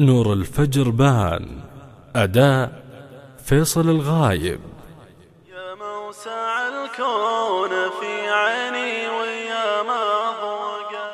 نور الفجر بان. أداء فيصل الغايب. يا موسع الكون في عيني ويا مضوقة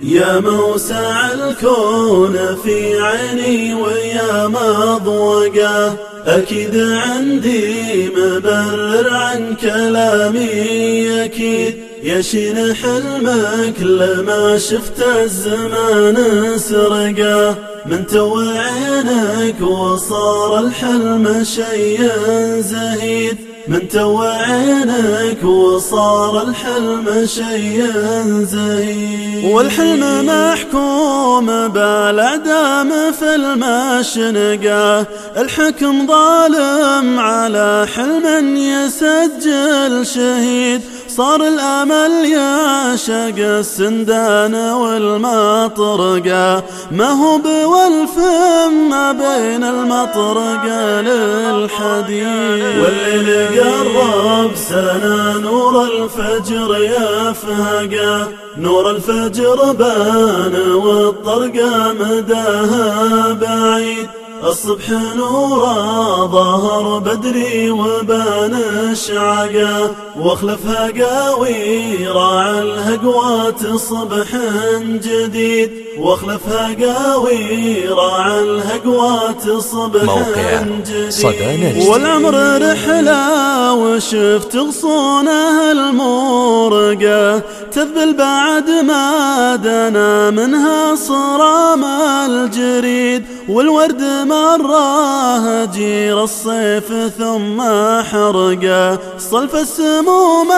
يا موسع الكون في عيني ويا مضوقة أكيد عندي مبرر عن كلامي أكيد يشين حلمك لما شفت الزمان سرقه من تو عينك وصار الحلم شيئا زهيد. من تو عينك وصار الحلم شيئا زهيد. والحلم محكوم بالعدام في المشنقة. الحكم ظالم على حلم يسجل شهيد. صار الأمل يعشق السندان والمطرقة. ما هو بوالفم ما بين المطرقة للحديد. والليل قرب سنة نور الفجر يفهقه نور الفجر بان والطرقة مداها بعيد. الصبح نورا ظهر بدري وبان شعقا واخلفها قاوي راعى الهقوات صبح جديد. واخلفها قاوي راعى الهقوات صبح جديد. والعمر رحلة وشفت غصونه المورقة. تذبل بعد ما دنا منها صرام الجريد والورد مراه جير الصيف ثم حرقه صلف السموم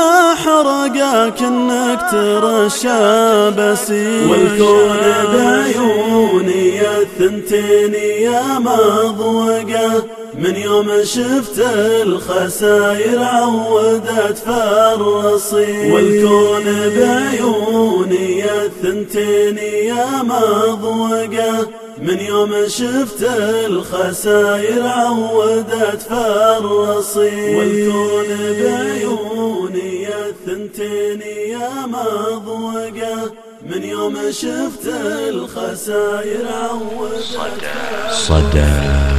حرقه كنك ترشى بسيط والكون بعيوني الثنتين يا مضوقه من يوم شفت الخساير عودت فرصي والكون بعيوني الثنتين يا مضوقة. من يوم شفت الخساير عودت فرصي والكون بعيوني الثنتين يا مضوقة. من يوم شفت الخساير عودت صدى صدى